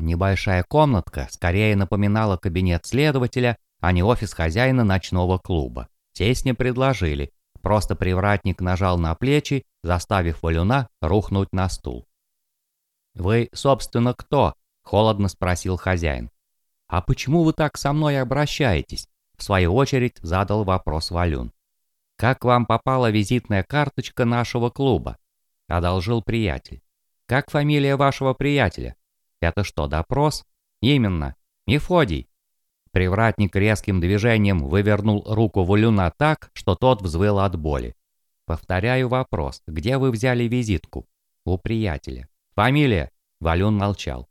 Небольшая комнатка скорее напоминала кабинет следователя, а не офис хозяина ночного клуба. Сесть не предложили, просто привратник нажал на плечи, заставив Валюна рухнуть на стул. «Вы, собственно, кто?» – холодно спросил хозяин. «А почему вы так со мной обращаетесь?» – в свою очередь задал вопрос Валюн. «Как вам попала визитная карточка нашего клуба?» – одолжил приятель. «Как фамилия вашего приятеля?» «Это что, допрос?» «Именно. Мефодий». Привратник резким движением вывернул руку Валюна так, что тот взвыл от боли. «Повторяю вопрос. Где вы взяли визитку?» «У приятеля». «Фамилия?» Валюн молчал.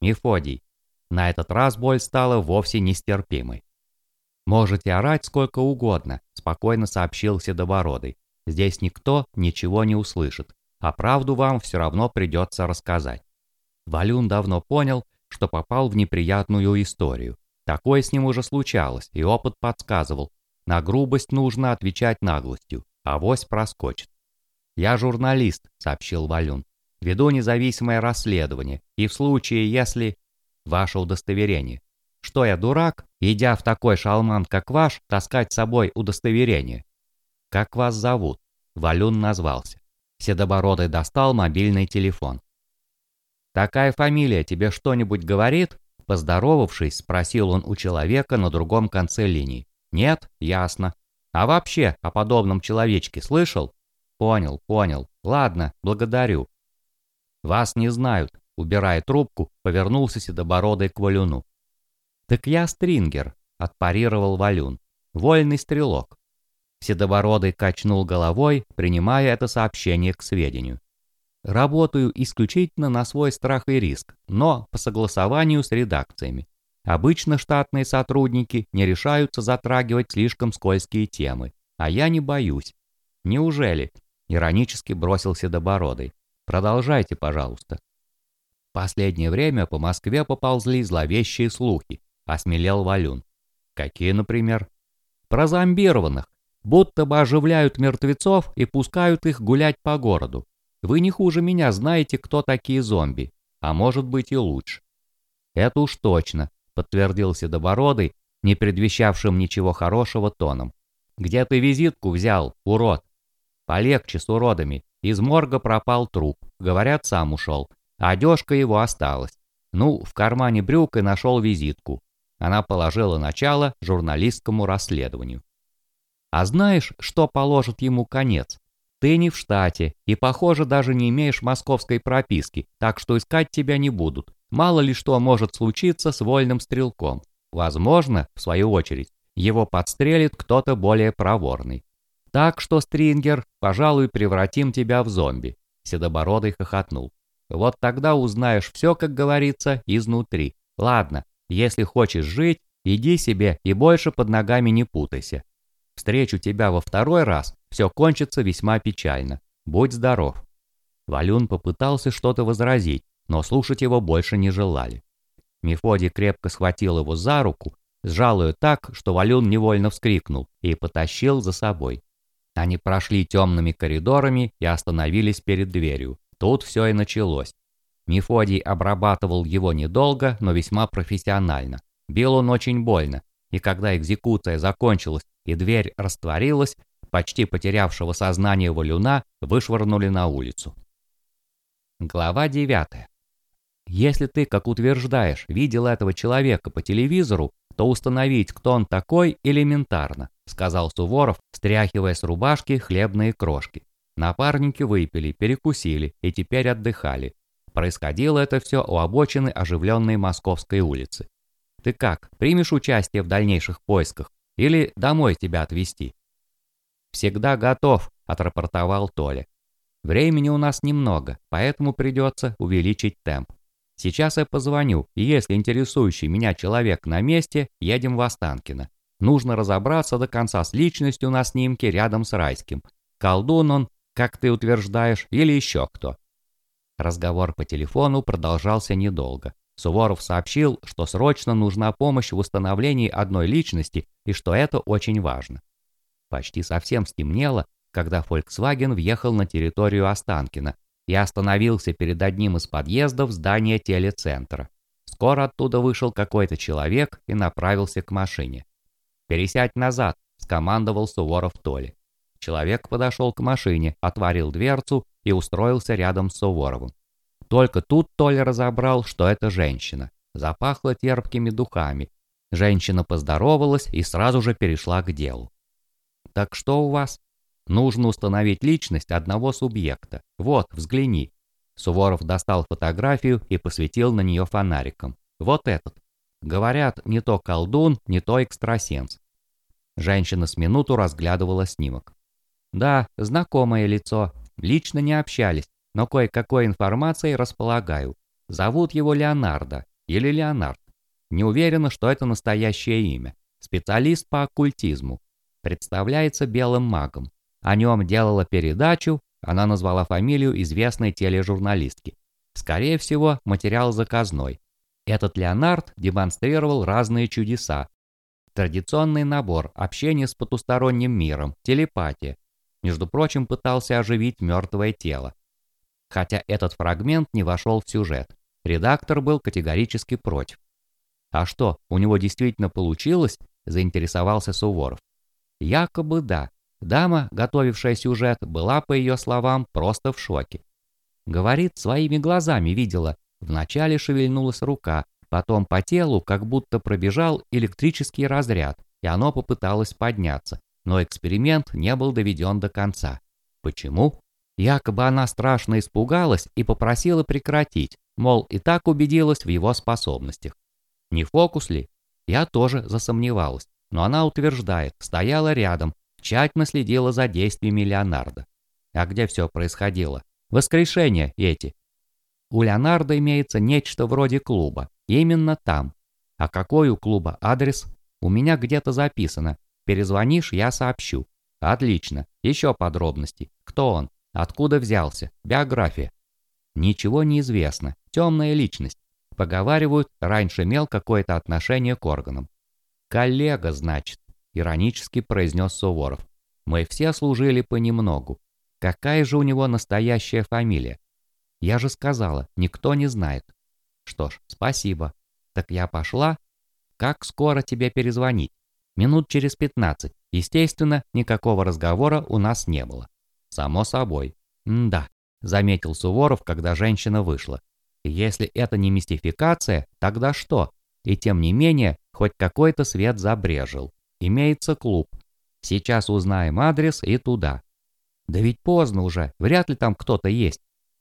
«Мефодий». На этот раз боль стала вовсе нестерпимой. «Можете орать сколько угодно», — спокойно сообщил Седобородый. «Здесь никто ничего не услышит, а правду вам все равно придется рассказать». Валюн давно понял, что попал в неприятную историю. Такое с ним уже случалось, и опыт подсказывал. На грубость нужно отвечать наглостью, а вось проскочит. «Я журналист», — сообщил Валюн. «Веду независимое расследование, и в случае, если...» «Ваше удостоверение». «Что я, дурак, идя в такой шалман, как ваш, таскать с собой удостоверение?» «Как вас зовут?» Валюн назвался. Седобородый достал мобильный телефон. «Такая фамилия тебе что-нибудь говорит?» Поздоровавшись, спросил он у человека на другом конце линии. «Нет? Ясно. А вообще о подобном человечке слышал?» «Понял, понял. Ладно, благодарю». «Вас не знают», — убирая трубку, повернулся седобородый к Валюну. «Так я Стрингер», — отпарировал Валюн. «Вольный стрелок». Седобородый качнул головой, принимая это сообщение к сведению. Работаю исключительно на свой страх и риск, но по согласованию с редакциями. Обычно штатные сотрудники не решаются затрагивать слишком скользкие темы, а я не боюсь. Неужели? Иронически бросился Добородый. Продолжайте, пожалуйста. Последнее время по Москве поползли зловещие слухи, осмелел Валюн. Какие, например? Про зомбированных, будто бы оживляют мертвецов и пускают их гулять по городу. Вы не хуже меня знаете, кто такие зомби, а может быть и лучше. Это уж точно, подтвердил Седобородый, не предвещавшим ничего хорошего тоном. Где ты визитку взял, урод? Полегче с уродами. Из морга пропал труп, говорят, сам ушел. Одежка его осталась. Ну, в кармане брюк и нашел визитку. Она положила начало журналистскому расследованию. А знаешь, что положит ему конец? Ты не в штате и, похоже, даже не имеешь московской прописки, так что искать тебя не будут. Мало ли что может случиться с вольным стрелком. Возможно, в свою очередь, его подстрелит кто-то более проворный. Так что, Стрингер, пожалуй, превратим тебя в зомби. Седобородый хохотнул. Вот тогда узнаешь все, как говорится, изнутри. Ладно, если хочешь жить, иди себе и больше под ногами не путайся. Встречу тебя во второй раз, все кончится весьма печально. Будь здоров». Валюн попытался что-то возразить, но слушать его больше не желали. Мефодий крепко схватил его за руку, сжал ее так, что Валюн невольно вскрикнул и потащил за собой. Они прошли темными коридорами и остановились перед дверью. Тут все и началось. Мефодий обрабатывал его недолго, но весьма профессионально. Бил он очень больно, и когда экзекуция закончилась и дверь растворилась, почти потерявшего сознание валюна вышвырнули на улицу. Глава 9. Если ты, как утверждаешь, видел этого человека по телевизору, то установить, кто он такой, элементарно, сказал Суворов, стряхивая с рубашки хлебные крошки. Напарники выпили, перекусили и теперь отдыхали. Происходило это все у обочины оживленной Московской улицы. Ты как, примешь участие в дальнейших поисках? Или домой тебя отвезти?» «Всегда готов», — отрапортовал Толя. «Времени у нас немного, поэтому придется увеличить темп. Сейчас я позвоню, и если интересующий меня человек на месте, едем в Останкино. Нужно разобраться до конца с личностью на снимке рядом с Райским. Колдун он, как ты утверждаешь, или еще кто». Разговор по телефону продолжался недолго. Суворов сообщил, что срочно нужна помощь в установлении одной личности и что это очень важно. Почти совсем стемнело, когда Volkswagen въехал на территорию Останкина и остановился перед одним из подъездов здания телецентра. Скоро оттуда вышел какой-то человек и направился к машине. «Пересядь назад», — скомандовал Суворов Толе. Человек подошел к машине, отворил дверцу и устроился рядом с Суворовым. Только тут Толя разобрал, что это женщина. Запахло терпкими духами. Женщина поздоровалась и сразу же перешла к делу. «Так что у вас?» «Нужно установить личность одного субъекта. Вот, взгляни». Суворов достал фотографию и посветил на нее фонариком. «Вот этот. Говорят, не то колдун, не то экстрасенс». Женщина с минуту разглядывала снимок. «Да, знакомое лицо. Лично не общались, но кое-какой информацией располагаю. Зовут его Леонардо или Леонард. Не уверена, что это настоящее имя. Специалист по оккультизму. Представляется белым магом. О нем делала передачу, она назвала фамилию известной тележурналистки. Скорее всего, материал заказной. Этот Леонард демонстрировал разные чудеса. Традиционный набор, общение с потусторонним миром, телепатия. Между прочим, пытался оживить мертвое тело. Хотя этот фрагмент не вошел в сюжет. Редактор был категорически против. «А что, у него действительно получилось?» – заинтересовался Суворов. «Якобы да. Дама, готовившая сюжет, была, по ее словам, просто в шоке. Говорит, своими глазами видела. Вначале шевельнулась рука, потом по телу как будто пробежал электрический разряд, и оно попыталось подняться, но эксперимент не был доведен до конца. Почему? Якобы она страшно испугалась и попросила прекратить, мол, и так убедилась в его способностях. Не фокус ли? Я тоже засомневалась, но она утверждает, стояла рядом, тщательно следила за действиями Леонардо. А где все происходило? Воскрешения эти. У Леонардо имеется нечто вроде клуба, именно там. А какой у клуба адрес? У меня где-то записано. Перезвонишь, я сообщу. Отлично. Еще подробности. Кто он? Откуда взялся? Биография. Ничего не известно. Темная личность. Поговаривают, раньше имел какое-то отношение к органам. Коллега, значит, иронически произнес Суворов. Мы все служили понемногу. Какая же у него настоящая фамилия? Я же сказала, никто не знает. Что ж, спасибо. Так я пошла. Как скоро тебе перезвонить? Минут через пятнадцать. Естественно, никакого разговора у нас не было. Само собой. Да, заметил Суворов, когда женщина вышла. Если это не мистификация, тогда что? И тем не менее, хоть какой-то свет забрежил. Имеется клуб. Сейчас узнаем адрес и туда. Да ведь поздно уже, вряд ли там кто-то есть.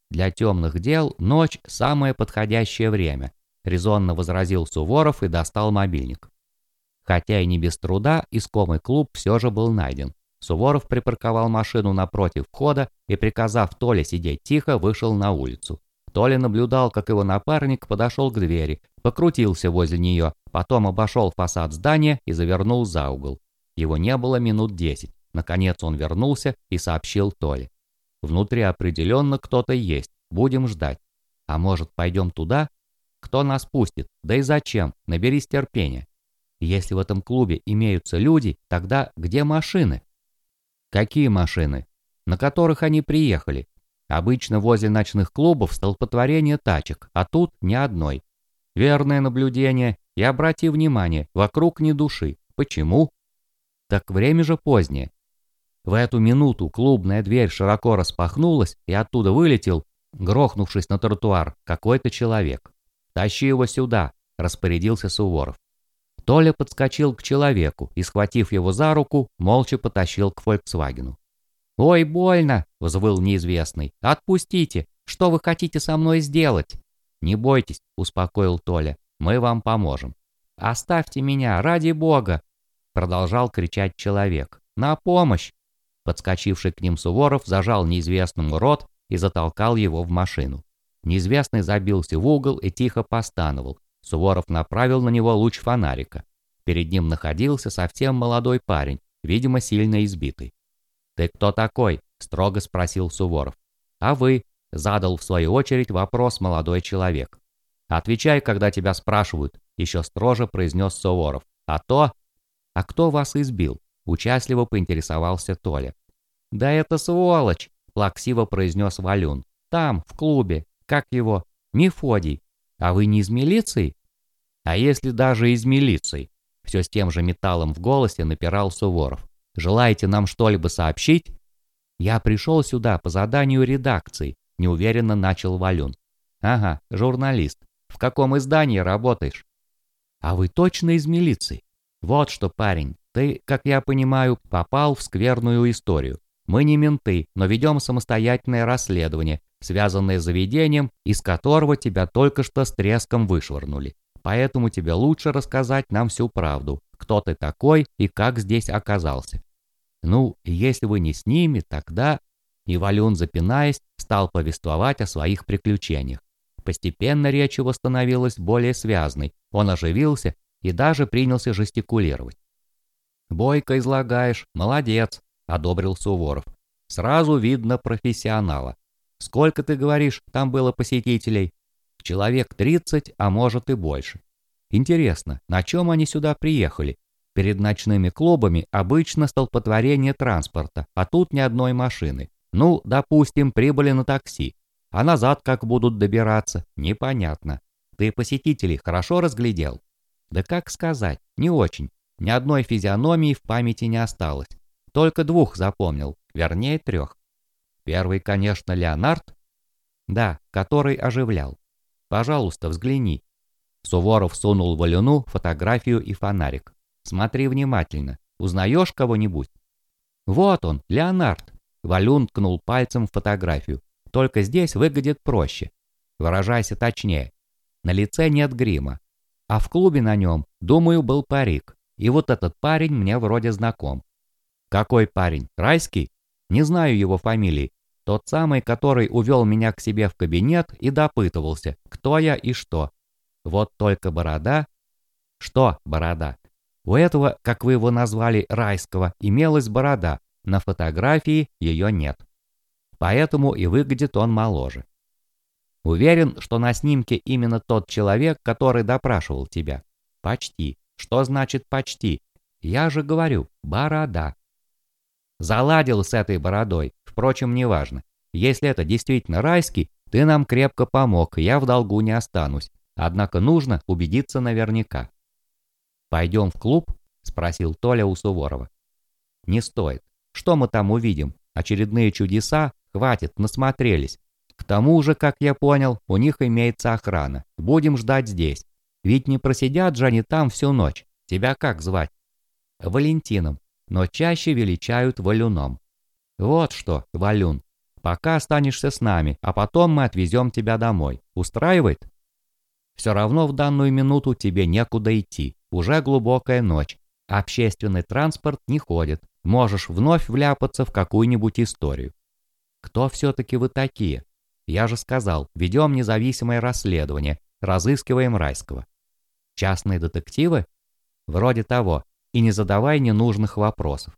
Для темных дел ночь – самое подходящее время, резонно возразил Суворов и достал мобильник. Хотя и не без труда, искомый клуб все же был найден. Суворов припарковал машину напротив входа и, приказав Толе сидеть тихо, вышел на улицу. Толя наблюдал, как его напарник подошел к двери, покрутился возле нее, потом обошел фасад здания и завернул за угол. Его не было минут десять. Наконец он вернулся и сообщил Толе. «Внутри определенно кто-то есть, будем ждать. А может, пойдем туда? Кто нас пустит? Да и зачем? Наберись терпения. Если в этом клубе имеются люди, тогда где машины?» Какие машины? На которых они приехали? Обычно возле ночных клубов столпотворение тачек, а тут ни одной. Верное наблюдение, и обрати внимание, вокруг ни души. Почему? Так время же позднее. В эту минуту клубная дверь широко распахнулась, и оттуда вылетел, грохнувшись на тротуар, какой-то человек. «Тащи его сюда», – распорядился Суворов. Толя подскочил к человеку и, схватив его за руку, молча потащил к «Фольксвагену». «Ой, больно!» – взвыл неизвестный. «Отпустите! Что вы хотите со мной сделать?» «Не бойтесь», – успокоил Толя. «Мы вам поможем». «Оставьте меня, ради бога!» – продолжал кричать человек. «На помощь!» Подскочивший к ним Суворов зажал неизвестному рот и затолкал его в машину. Неизвестный забился в угол и тихо постановал. Суворов направил на него луч фонарика. Перед ним находился совсем молодой парень, видимо, сильно избитый. «Ты кто такой?» – строго спросил Суворов. «А вы?» – задал в свою очередь вопрос молодой человек. «Отвечай, когда тебя спрашивают», – еще строже произнес Суворов. «А то...» «А кто вас избил?» – участливо поинтересовался Толя. «Да это сволочь!» – плаксиво произнес Валюн. «Там, в клубе. Как его? Мефодий. А вы не из милиции? А если даже из милиции? Все с тем же металлом в голосе напирал Суворов. Желаете нам что-либо сообщить? Я пришел сюда по заданию редакции, неуверенно начал Валюн. Ага, журналист. В каком издании работаешь? А вы точно из милиции? Вот что, парень, ты, как я понимаю, попал в скверную историю. Мы не менты, но ведем самостоятельное расследование, связанное с заведением, из которого тебя только что с треском вышвырнули. Поэтому тебе лучше рассказать нам всю правду, кто ты такой и как здесь оказался. Ну, если вы не с ними, тогда... И Валюн, запинаясь, стал повествовать о своих приключениях. Постепенно речь его становилась более связной, он оживился и даже принялся жестикулировать. «Бойко излагаешь, молодец», — одобрил Суворов. «Сразу видно профессионала. Сколько, ты говоришь, там было посетителей?» «Человек 30, а может и больше. Интересно, на чем они сюда приехали? Перед ночными клубами обычно столпотворение транспорта, а тут ни одной машины. Ну, допустим, прибыли на такси. А назад как будут добираться, непонятно. Ты посетителей хорошо разглядел? Да как сказать, не очень. Ни одной физиономии в памяти не осталось. Только двух запомнил, вернее трех. Первый, конечно, Леонард. Да, который оживлял. Пожалуйста, взгляни. Суворов сунул Валюну фотографию и фонарик. Смотри внимательно. Узнаешь кого-нибудь? Вот он, Леонард. Валюн ткнул пальцем в фотографию. Только здесь выглядит проще. Выражайся точнее. На лице нет грима. А в клубе на нем, думаю, был парик. И вот этот парень мне вроде знаком. Какой парень? Райский? Не знаю его фамилии. Тот самый, который увел меня к себе в кабинет и допытывался, кто я и что. Вот только борода... Что борода? У этого, как вы его назвали, райского, имелась борода. На фотографии ее нет. Поэтому и выглядит он моложе. Уверен, что на снимке именно тот человек, который допрашивал тебя. Почти. Что значит почти? Я же говорю, борода. Заладил с этой бородой, впрочем, неважно. Если это действительно райский, ты нам крепко помог, я в долгу не останусь. Однако нужно убедиться наверняка. «Пойдем в клуб?» – спросил Толя у Суворова. «Не стоит. Что мы там увидим? Очередные чудеса? Хватит, насмотрелись. К тому же, как я понял, у них имеется охрана. Будем ждать здесь. Ведь не просидят же они там всю ночь. Тебя как звать? Валентином, но чаще величают Валюном. Вот что, Валюн, пока останешься с нами, а потом мы отвезем тебя домой. Устраивает? Все равно в данную минуту тебе некуда идти. Уже глубокая ночь. Общественный транспорт не ходит. Можешь вновь вляпаться в какую-нибудь историю. Кто все-таки вы такие? Я же сказал, ведем независимое расследование, разыскиваем Райского. Частные детективы? Вроде того. И не задавай ненужных вопросов.